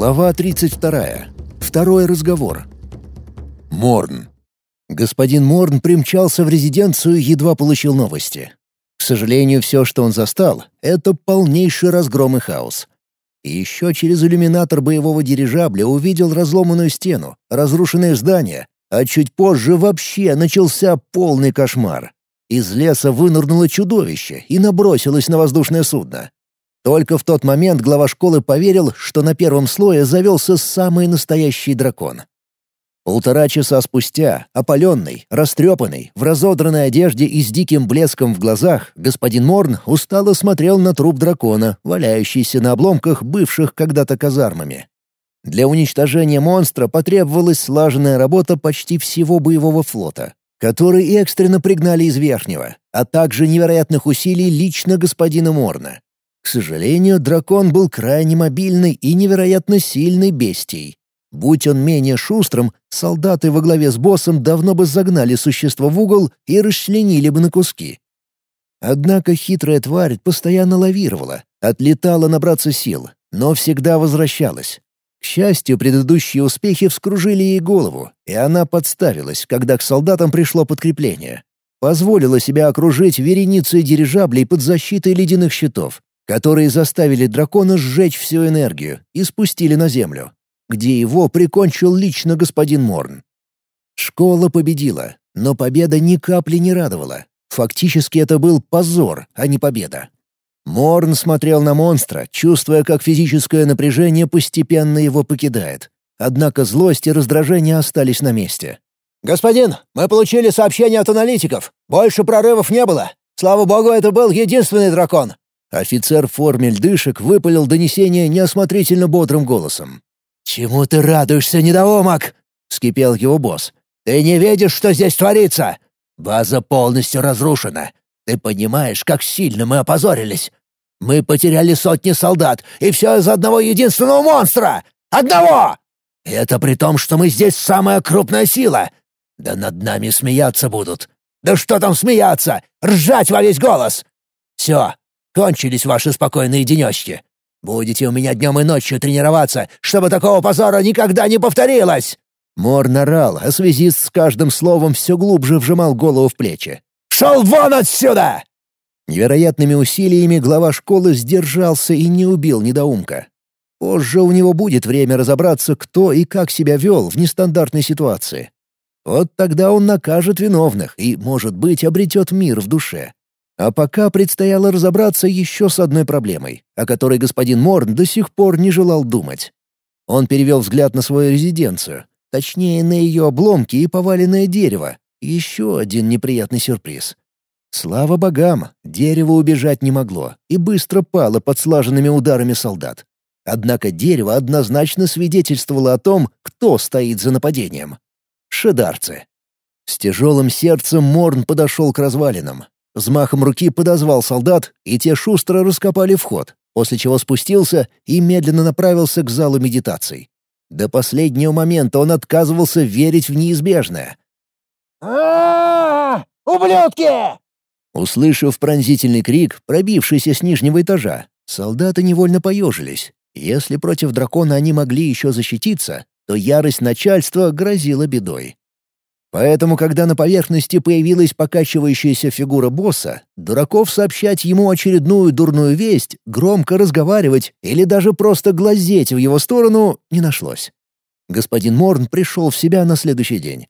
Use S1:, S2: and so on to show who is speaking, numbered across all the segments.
S1: Глава 32. Второй разговор. Морн. Господин Морн примчался в резиденцию, едва получил новости. К сожалению, все, что он застал, — это полнейший разгром и хаос. И еще через иллюминатор боевого дирижабля увидел разломанную стену, разрушенное здание, а чуть позже вообще начался полный кошмар. Из леса вынырнуло чудовище и набросилось на воздушное судно. Только в тот момент глава школы поверил, что на первом слое завелся самый настоящий дракон. Полтора часа спустя, опаленный, растрепанный, в разодранной одежде и с диким блеском в глазах, господин Морн устало смотрел на труп дракона, валяющийся на обломках бывших когда-то казармами. Для уничтожения монстра потребовалась слаженная работа почти всего боевого флота, который экстренно пригнали из Верхнего, а также невероятных усилий лично господина Морна. К сожалению, дракон был крайне мобильной и невероятно сильной бестией. Будь он менее шустрым, солдаты во главе с боссом давно бы загнали существо в угол и расчленили бы на куски. Однако хитрая тварь постоянно лавировала, отлетала набраться сил, но всегда возвращалась. К счастью, предыдущие успехи вскружили ей голову, и она подставилась, когда к солдатам пришло подкрепление. Позволила себя окружить вереницей дирижаблей под защитой ледяных щитов, которые заставили дракона сжечь всю энергию и спустили на землю, где его прикончил лично господин Морн. Школа победила, но победа ни капли не радовала. Фактически это был позор, а не победа. Морн смотрел на монстра, чувствуя, как физическое напряжение постепенно его покидает. Однако злость и раздражение остались на месте.
S2: «Господин, мы получили сообщение от аналитиков. Больше прорывов не было. Слава богу, это был единственный дракон.
S1: Офицер в форме льдышек выпалил донесение неосмотрительно бодрым голосом.
S2: «Чему ты радуешься, недоумок?» — вскипел его босс. «Ты не видишь, что здесь творится? База полностью разрушена. Ты понимаешь, как сильно мы опозорились? Мы потеряли сотни солдат, и все из одного единственного монстра! Одного! Это при том, что мы здесь самая крупная сила. Да над нами смеяться будут. Да что там смеяться? Ржать во весь голос! Все, Кончились ваши спокойные денечки. Будете у меня днем и ночью тренироваться, чтобы такого позора никогда не повторилось!»
S1: Мор нарал, а связист с каждым словом все глубже вжимал голову в плечи.
S2: «Шел вон отсюда!»
S1: Невероятными усилиями глава школы сдержался и не убил недоумка. Позже у него будет время разобраться, кто и как себя вел в нестандартной ситуации. Вот тогда он накажет виновных и, может быть, обретет мир в душе. А пока предстояло разобраться еще с одной проблемой, о которой господин Морн до сих пор не желал думать. Он перевел взгляд на свою резиденцию, точнее, на ее обломки и поваленное дерево. Еще один неприятный сюрприз. Слава богам, дерево убежать не могло и быстро пало под слаженными ударами солдат. Однако дерево однозначно свидетельствовало о том, кто стоит за нападением. Шедарцы. С тяжелым сердцем Морн подошел к развалинам, Взмахом руки подозвал солдат, и те шустро раскопали вход, после чего спустился и медленно направился к залу медитаций. До последнего момента он отказывался верить в неизбежное.
S2: а Ублюдки!»
S1: Услышав пронзительный крик, пробившийся с нижнего этажа, солдаты невольно поежились. Если против дракона они могли еще защититься, то ярость начальства грозила бедой. Поэтому, когда на поверхности появилась покачивающаяся фигура босса, дураков сообщать ему очередную дурную весть, громко разговаривать или даже просто глазеть в его сторону не нашлось. Господин Морн пришел в себя на следующий день.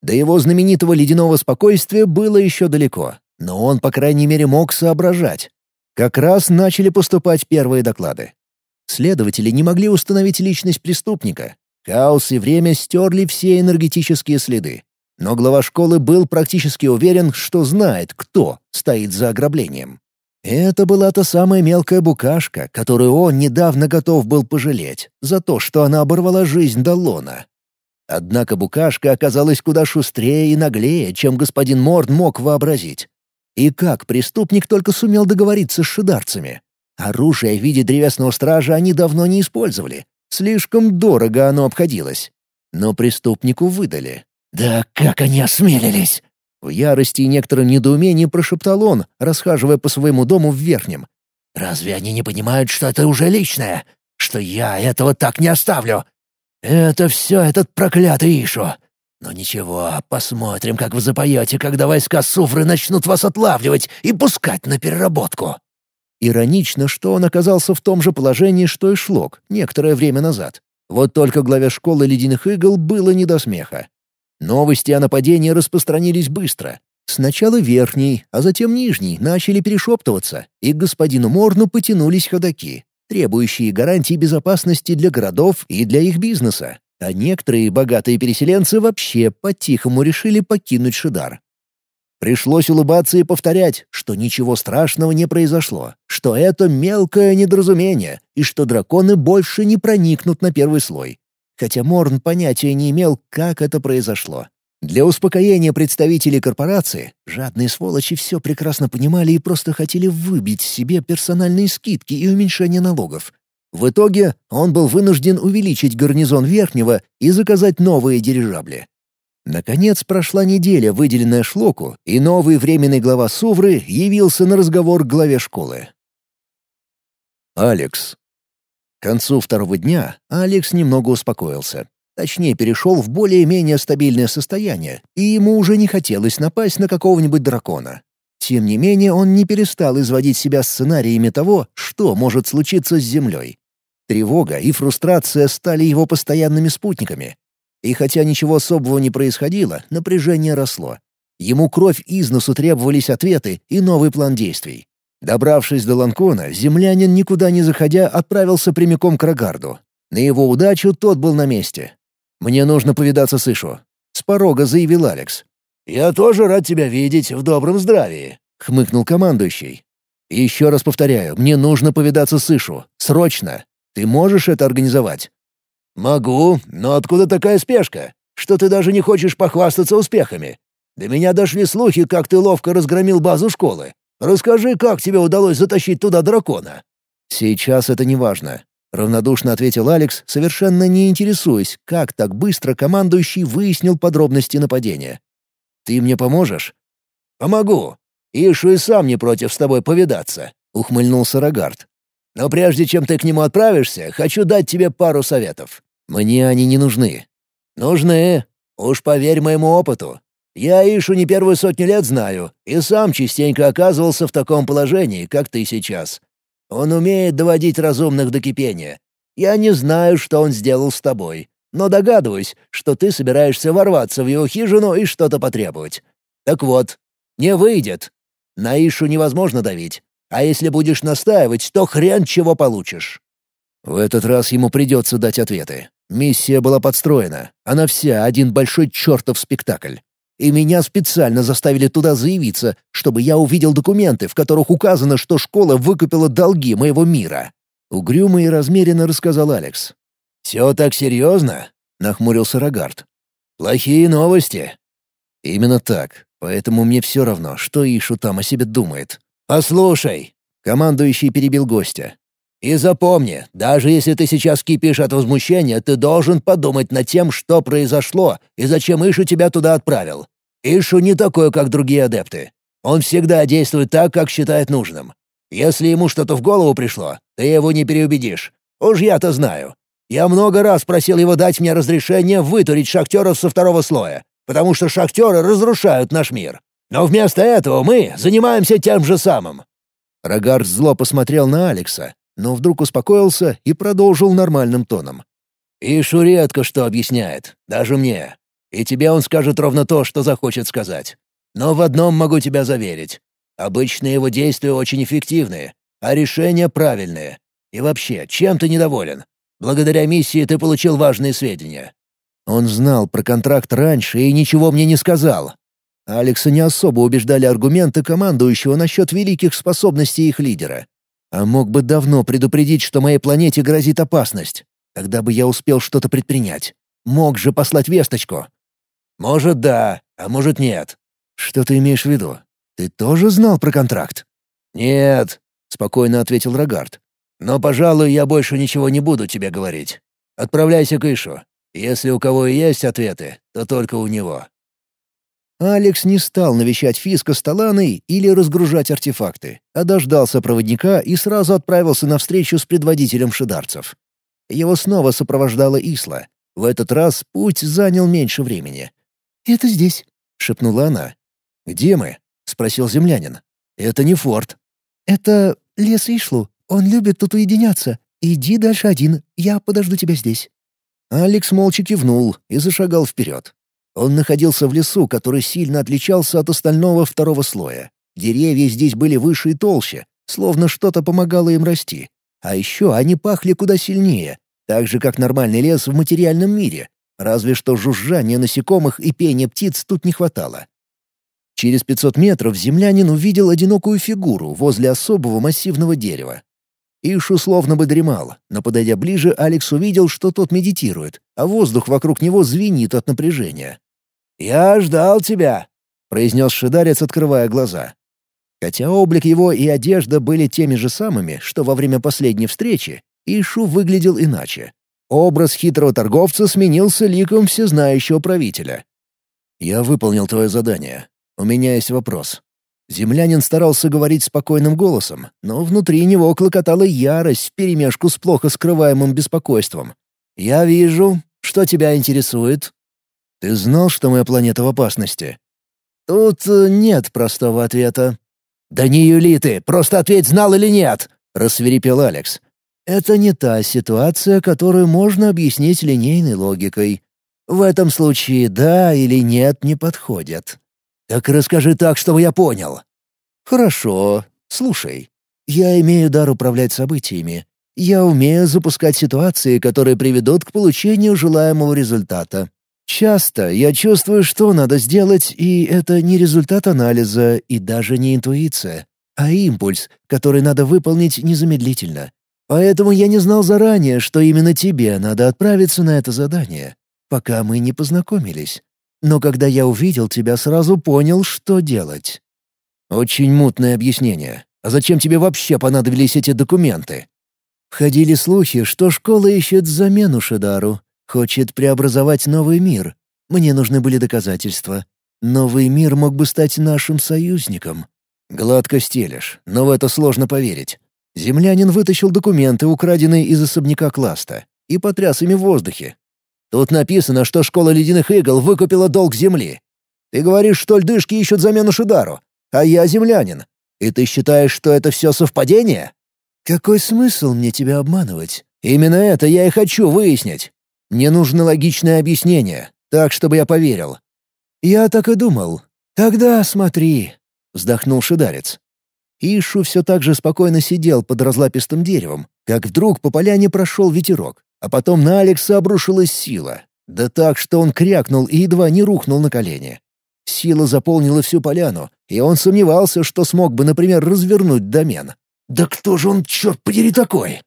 S1: До его знаменитого ледяного спокойствия было еще далеко, но он, по крайней мере, мог соображать. Как раз начали поступать первые доклады. Следователи не могли установить личность преступника. Хаос и время стерли все энергетические следы. Но глава школы был практически уверен, что знает, кто стоит за ограблением. Это была та самая мелкая букашка, которую он недавно готов был пожалеть за то, что она оборвала жизнь Даллона. Однако букашка оказалась куда шустрее и наглее, чем господин Морд мог вообразить. И как преступник только сумел договориться с шидарцами. Оружие в виде древесного стража они давно не использовали. Слишком дорого оно обходилось. Но преступнику выдали.
S2: «Да как они осмелились!»
S1: В ярости и некотором недоумении прошептал он, расхаживая по своему дому в Верхнем.
S2: «Разве они не понимают, что это уже личное? что я этого так не оставлю. Это все этот проклятый Ишу. Но ничего, посмотрим, как вы запоете, когда войска Суфры начнут вас отлавливать и пускать на переработку».
S1: Иронично, что он оказался в том же положении, что и Шлок, некоторое время назад. Вот только главе школы ледяных игл было не до смеха. Новости о нападении распространились быстро. Сначала верхний, а затем нижний начали перешептываться, и к господину Морну потянулись ходаки, требующие гарантий безопасности для городов и для их бизнеса а некоторые богатые переселенцы вообще по-тихому решили покинуть Шидар. Пришлось улыбаться и повторять, что ничего страшного не произошло, что это мелкое недоразумение и что драконы больше не проникнут на первый слой. Хотя Морн понятия не имел, как это произошло. Для успокоения представителей корпорации жадные сволочи все прекрасно понимали и просто хотели выбить себе персональные скидки и уменьшение налогов, в итоге он был вынужден увеличить гарнизон Верхнего и заказать новые дирижабли. Наконец прошла неделя, выделенная Шлоку, и новый временный глава Сувры явился на разговор к главе школы. Алекс. К концу второго дня Алекс немного успокоился. Точнее, перешел в более-менее стабильное состояние, и ему уже не хотелось напасть на какого-нибудь дракона. Тем не менее, он не перестал изводить себя сценариями того, что может случиться с Землей. Тревога и фрустрация стали его постоянными спутниками. И хотя ничего особого не происходило, напряжение росло. Ему кровь из носу требовались ответы и новый план действий. Добравшись до Ланкона, землянин, никуда не заходя, отправился прямиком к Рогарду. На его удачу тот был на месте. «Мне нужно повидаться с Ишу», — с порога заявил Алекс.
S2: «Я тоже рад тебя видеть в добром здравии», —
S1: хмыкнул командующий. «Еще раз повторяю, мне нужно повидаться с Ишу. Срочно. Ты можешь это организовать?»
S2: «Могу, но откуда такая спешка? Что ты даже не хочешь похвастаться успехами? До меня дошли слухи, как ты ловко разгромил базу школы. Расскажи, как тебе удалось затащить туда дракона?»
S1: «Сейчас это не важно», — равнодушно ответил Алекс, совершенно не интересуясь, как так быстро командующий выяснил подробности нападения. «Ты мне поможешь?»
S2: «Помогу. Ишу и сам не против с тобой повидаться», — ухмыльнулся Рогард. Но прежде чем ты к нему отправишься, хочу дать тебе пару советов.
S1: Мне они не нужны».
S2: «Нужны. Уж поверь моему опыту. Я Ишу не первую сотню лет знаю, и сам частенько оказывался в таком положении, как ты сейчас. Он умеет доводить разумных до кипения. Я не знаю, что он сделал с тобой, но догадываюсь, что ты собираешься ворваться в его хижину и что-то потребовать. Так вот, не выйдет. На Ишу невозможно давить. А если будешь настаивать, то хрен чего получишь».
S1: В этот раз ему придется дать ответы. Миссия была подстроена. Она вся один большой чертов спектакль. И меня специально заставили туда заявиться, чтобы я увидел документы, в которых указано, что школа выкупила долги моего мира. Угрюмо и размеренно рассказал Алекс.
S2: «Все так серьезно?» — нахмурился Рогард. «Плохие новости».
S1: «Именно так. Поэтому мне все равно, что Ишу там о себе думает.
S2: «Послушай», — командующий перебил гостя. «И запомни, даже если ты сейчас кипишь от возмущения, ты должен подумать над тем, что произошло и зачем Ишу тебя туда отправил. Ишу не такой, как другие адепты. Он всегда действует так, как считает нужным. Если ему что-то в голову пришло, ты его не переубедишь. Уж я-то знаю. Я много раз просил его дать мне разрешение вытурить шахтеров со второго слоя, потому что шахтеры разрушают наш мир. Но вместо этого мы занимаемся тем же самым».
S1: Рогард зло посмотрел на Алекса, но вдруг успокоился и продолжил нормальным тоном.
S2: «Ишу редко что объясняет, даже мне. И тебе он скажет ровно то, что захочет сказать. Но в одном могу тебя заверить. Обычно его действия очень эффективные, а решения правильные. И вообще, чем ты недоволен? Благодаря миссии ты получил важные сведения».
S1: Он знал про контракт раньше и ничего мне не сказал. Алекса не особо убеждали аргументы командующего насчет великих способностей их лидера. А мог бы давно предупредить, что моей планете грозит опасность. Тогда бы я успел что-то предпринять. Мог же послать весточку.
S2: «Может, да, а может, нет».
S1: «Что ты имеешь в виду? Ты тоже знал про контракт?»
S2: «Нет», — спокойно ответил Рогард. «Но, пожалуй, я больше ничего не буду тебе говорить. Отправляйся к Ишу. Если у кого и есть ответы, то только у него».
S1: Алекс не стал навещать Фиска с Таланой или разгружать артефакты, а дождался проводника и сразу отправился на встречу с предводителем шидарцев. Его снова сопровождала Исла. В этот раз путь занял меньше времени.
S2: «Это здесь», —
S1: шепнула она. «Где мы?» — спросил землянин. «Это не форт».
S2: «Это лес Ишлу. Он любит тут уединяться. Иди дальше один, я подожду тебя здесь».
S1: Алекс молча кивнул и зашагал вперед. Он находился в лесу, который сильно отличался от остального второго слоя. Деревья здесь были выше и толще, словно что-то помогало им расти. А еще они пахли куда сильнее, так же, как нормальный лес в материальном мире, разве что жужжания насекомых и пения птиц тут не хватало. Через 500 метров землянин увидел одинокую фигуру возле особого массивного дерева. Ишу словно бы дремал, но, подойдя ближе, Алекс увидел, что тот медитирует, а воздух вокруг него звенит от напряжения. «Я ждал тебя», — произнес шидарец, открывая глаза. Хотя облик его и одежда были теми же самыми, что во время последней встречи, Ишу выглядел иначе. Образ хитрого торговца сменился ликом всезнающего правителя. «Я выполнил твое задание. У меня есть вопрос. Землянин старался говорить спокойным голосом, но внутри него клокотала ярость вперемешку с плохо скрываемым беспокойством. «Я вижу. Что тебя интересует?» «Ты знал, что моя планета в опасности?» «Тут э, нет простого ответа». «Да не юли ты, просто ответь, знал или нет!» — рассверепел Алекс. «Это не та ситуация, которую можно объяснить линейной логикой. В этом случае «да» или «нет» не подходят. «Так расскажи так, чтобы я понял». «Хорошо. Слушай. Я имею дар управлять событиями. Я умею запускать ситуации, которые приведут к получению желаемого результата. Часто я чувствую, что надо сделать, и это не результат анализа и даже не интуиция, а импульс, который надо выполнить незамедлительно. Поэтому я не знал заранее, что именно тебе надо отправиться на это задание, пока мы не познакомились. Но когда я увидел тебя, сразу понял, что делать». «Очень мутное объяснение. А зачем тебе вообще понадобились эти документы?» Ходили слухи, что школа ищет замену Шидару, хочет преобразовать новый мир. Мне нужны были доказательства. Новый мир мог бы стать нашим союзником. Гладко стелешь, но в это сложно поверить. Землянин вытащил документы, украденные из особняка Класта, и потряс ими в воздухе, Тут написано, что школа ледяных игл выкупила долг земли. Ты говоришь, что льдышки ищут замену Шидару, а я землянин. И ты считаешь, что это все совпадение? Какой смысл мне тебя обманывать? Именно это я и хочу выяснить. Мне нужно логичное объяснение, так, чтобы я поверил. Я так и думал. Тогда смотри, вздохнул Шидарец. Ишу все так же спокойно сидел под разлапистым деревом, как вдруг по поляне прошел ветерок. А потом на Алекса обрушилась сила. Да так, что он крякнул и едва не рухнул на колени. Сила заполнила всю поляну, и он сомневался, что смог бы, например, развернуть домен. «Да кто же он, черт подери, такой?»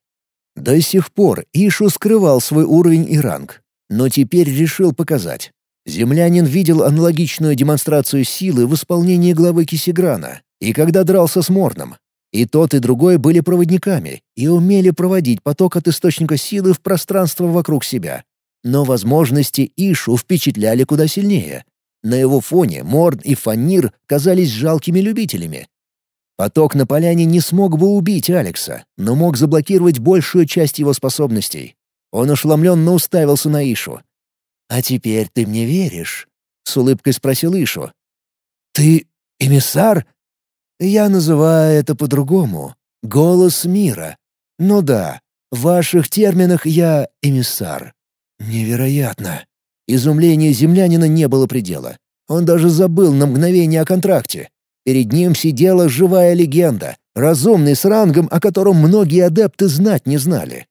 S1: До сих пор Ишу скрывал свой уровень и ранг, но теперь решил показать. Землянин видел аналогичную демонстрацию силы в исполнении главы Кисиграна, и когда дрался с Морном, и тот, и другой были проводниками и умели проводить поток от источника силы в пространство вокруг себя. Но возможности Ишу впечатляли куда сильнее. На его фоне Морн и Фанир казались жалкими любителями. Поток на поляне не смог бы убить Алекса, но мог заблокировать большую часть его способностей. Он ошеломленно уставился на Ишу. «А теперь ты мне веришь?» — с улыбкой спросил Ишу. «Ты эмиссар?» Я называю это по-другому. Голос мира. Ну да, в ваших терминах я эмиссар. Невероятно. Изумление землянина не было предела. Он даже забыл на мгновение о контракте. Перед ним сидела живая легенда, разумный с рангом, о котором многие адепты знать не знали.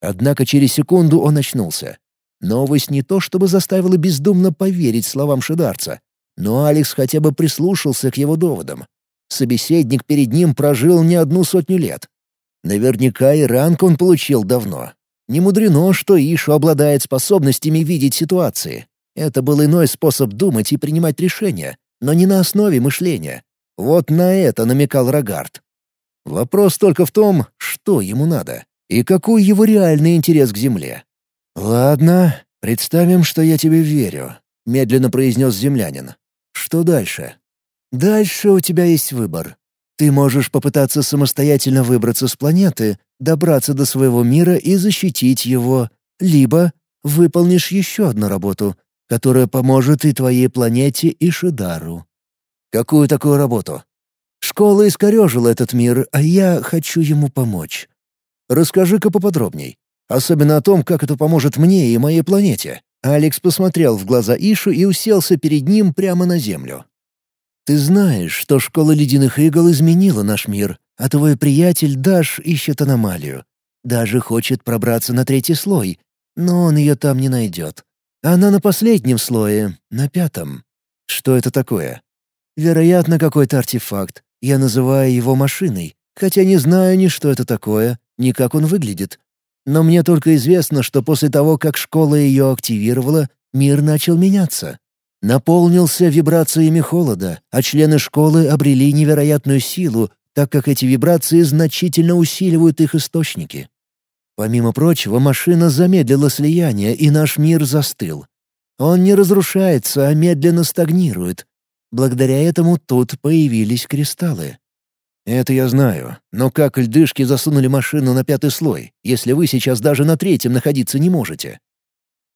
S1: Однако через секунду он очнулся. Новость не то чтобы заставила бездумно поверить словам Шидарца, но Алекс хотя бы прислушался к его доводам. Собеседник перед ним прожил не одну сотню лет. Наверняка и ранг он получил давно. Не мудрено, что Ишу обладает способностями видеть ситуации. Это был иной способ думать и принимать решения, но не на основе мышления. Вот на это намекал Рогард. Вопрос только в том, что ему надо и какой его реальный интерес к Земле. «Ладно, представим, что я тебе верю», — медленно произнес землянин. «Что дальше?» Дальше у тебя есть выбор. Ты можешь попытаться самостоятельно выбраться с планеты, добраться до своего мира и защитить его, либо выполнишь еще одну работу, которая поможет и твоей планете, и Шидару. Какую такую работу? Школа искорежила этот мир, а я хочу ему помочь. Расскажи-ка поподробней. Особенно о том, как это поможет мне и моей планете. Алекс посмотрел в глаза Ишу и уселся перед ним прямо на землю. «Ты знаешь, что школа ледяных игл изменила наш мир, а твой приятель Даш ищет аномалию. Даже хочет пробраться на третий слой, но он ее там не найдет. Она на последнем слое, на пятом. Что это такое? Вероятно, какой-то артефакт. Я называю его машиной, хотя не знаю ни что это такое, ни как он выглядит. Но мне только известно, что после того, как школа ее активировала, мир начал меняться. Наполнился вибрациями холода, а члены школы обрели невероятную силу, так как эти вибрации значительно усиливают их источники. Помимо прочего, машина замедлила слияние, и наш мир застыл. Он не разрушается, а медленно стагнирует. Благодаря этому тут появились кристаллы. Это я знаю, но как льдышки засунули машину на пятый слой, если вы сейчас даже на третьем находиться не можете?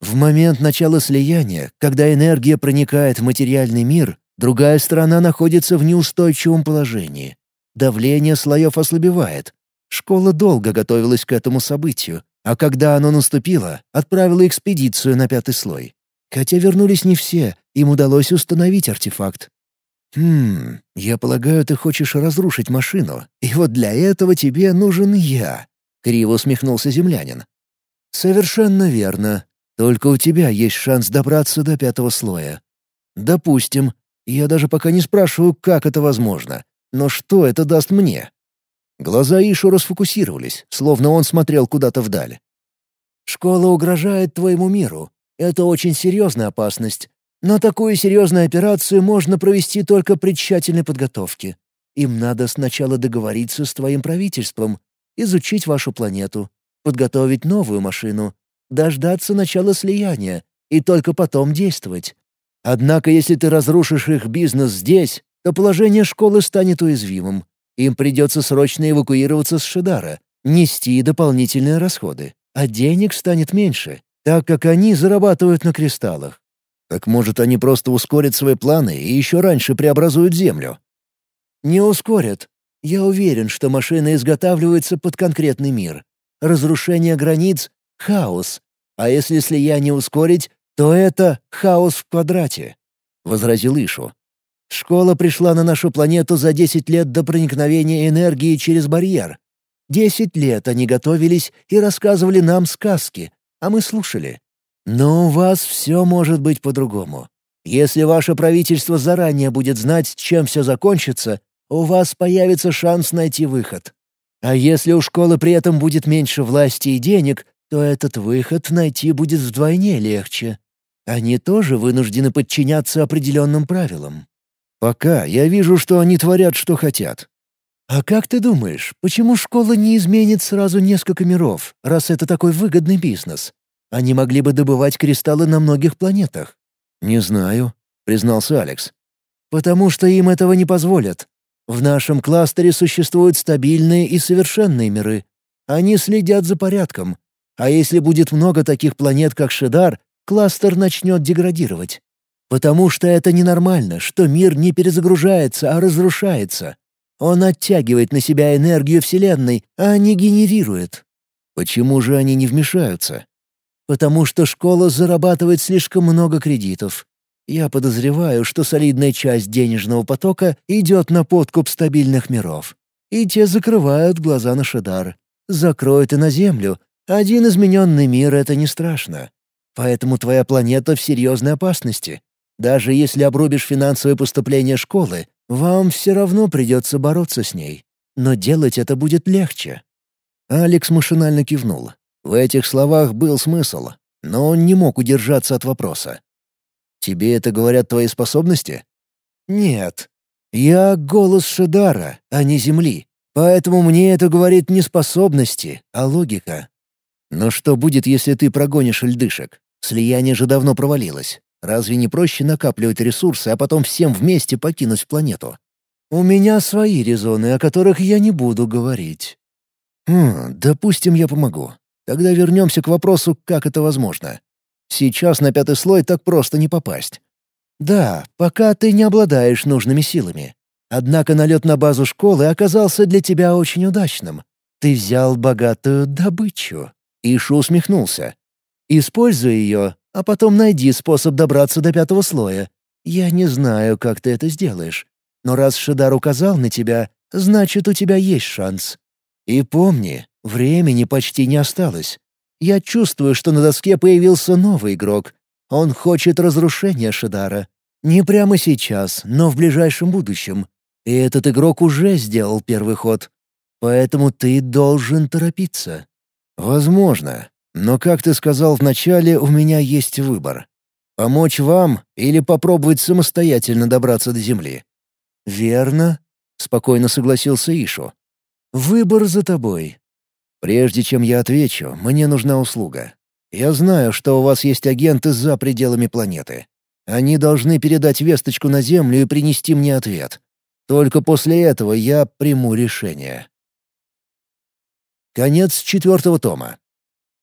S1: В момент начала слияния, когда энергия проникает в материальный мир, другая сторона находится в неустойчивом положении. Давление слоев ослабевает. Школа долго готовилась к этому событию, а когда оно наступило, отправила экспедицию на пятый слой. Хотя вернулись не все, им удалось установить артефакт. «Хм, я полагаю, ты хочешь разрушить машину, и вот для этого тебе нужен я», — криво усмехнулся землянин. «Совершенно верно. Только у тебя есть шанс добраться до пятого слоя. Допустим. Я даже пока не спрашиваю, как это возможно. Но что это даст мне?» Глаза Ишу расфокусировались, словно он смотрел куда-то вдаль. «Школа угрожает твоему миру. Это очень серьезная опасность. Но такую серьезную операцию можно провести только при тщательной подготовке. Им надо сначала договориться с твоим правительством, изучить вашу планету, подготовить новую машину, дождаться начала слияния и только потом действовать. Однако, если ты разрушишь их бизнес здесь, то положение школы станет уязвимым. Им придется срочно эвакуироваться с Шидара, нести дополнительные расходы, а денег станет меньше, так как они зарабатывают на кристаллах. Так может, они просто ускорят свои планы и еще раньше преобразуют Землю? Не ускорят. Я уверен, что машина изготавливается под конкретный мир. Разрушение границ — хаос. А если слияние ускорить, то это хаос в квадрате», — возразил Ишу. «Школа пришла на нашу планету за 10 лет до проникновения энергии через барьер. Десять лет они готовились и рассказывали нам сказки, а мы слушали. Но у вас все может быть по-другому. Если ваше правительство заранее будет знать, чем все закончится, у вас появится шанс найти выход. А если у школы при этом будет меньше власти и денег, то этот выход найти будет вдвойне легче. Они тоже вынуждены подчиняться определенным правилам. Пока я вижу, что они творят, что хотят. А как ты думаешь, почему школа не изменит сразу несколько миров, раз это такой выгодный бизнес? Они могли бы добывать кристаллы на многих планетах». «Не знаю», — признался Алекс. «Потому что им этого не позволят. В нашем кластере существуют стабильные и совершенные миры. Они следят за порядком. А если будет много таких планет, как Шедар, кластер начнет деградировать. Потому что это ненормально, что мир не перезагружается, а разрушается. Он оттягивает на себя энергию Вселенной, а не генерирует. Почему же они не вмешаются? потому что школа зарабатывает слишком много кредитов. Я подозреваю, что солидная часть денежного потока идет на подкуп стабильных миров. И те закрывают глаза на Шадар. Закроют и на Землю. Один измененный мир — это не страшно. Поэтому твоя планета в серьезной опасности. Даже если обрубишь финансовые поступления школы, вам все равно придется бороться с ней. Но делать это будет легче». Алекс машинально кивнул. В этих словах был смысл, но он не мог удержаться от вопроса. «Тебе это говорят твои способности?» «Нет. Я — голос Шедара, а не Земли. Поэтому мне это говорит не способности, а логика. Но что будет, если ты прогонишь льдышек? Слияние же давно провалилось. Разве не проще накапливать ресурсы, а потом всем вместе покинуть планету? У меня свои резоны, о которых я не буду говорить. Хм, допустим, я помогу. Тогда вернемся к вопросу, как это возможно. Сейчас на пятый слой так просто не попасть. Да, пока ты не обладаешь нужными силами. Однако налет на базу школы оказался для тебя очень удачным. Ты взял богатую добычу. Ишу усмехнулся. Используй ее, а потом найди способ добраться до пятого слоя. Я не знаю, как ты это сделаешь. Но раз Шидар указал на тебя, значит, у тебя есть шанс. И помни, времени почти не осталось. Я чувствую, что на доске появился новый игрок. Он хочет разрушения Шидара. Не прямо сейчас, но в ближайшем будущем. И этот игрок уже сделал первый ход. Поэтому ты должен торопиться. Возможно. Но, как ты сказал вначале, у меня есть выбор. Помочь вам или попробовать самостоятельно добраться до Земли. Верно, — спокойно согласился Ишу. Выбор за тобой. Прежде чем я отвечу, мне нужна услуга. Я знаю, что у вас есть агенты за пределами планеты. Они должны передать весточку на Землю и принести мне ответ. Только после этого я приму решение. Конец четвертого тома.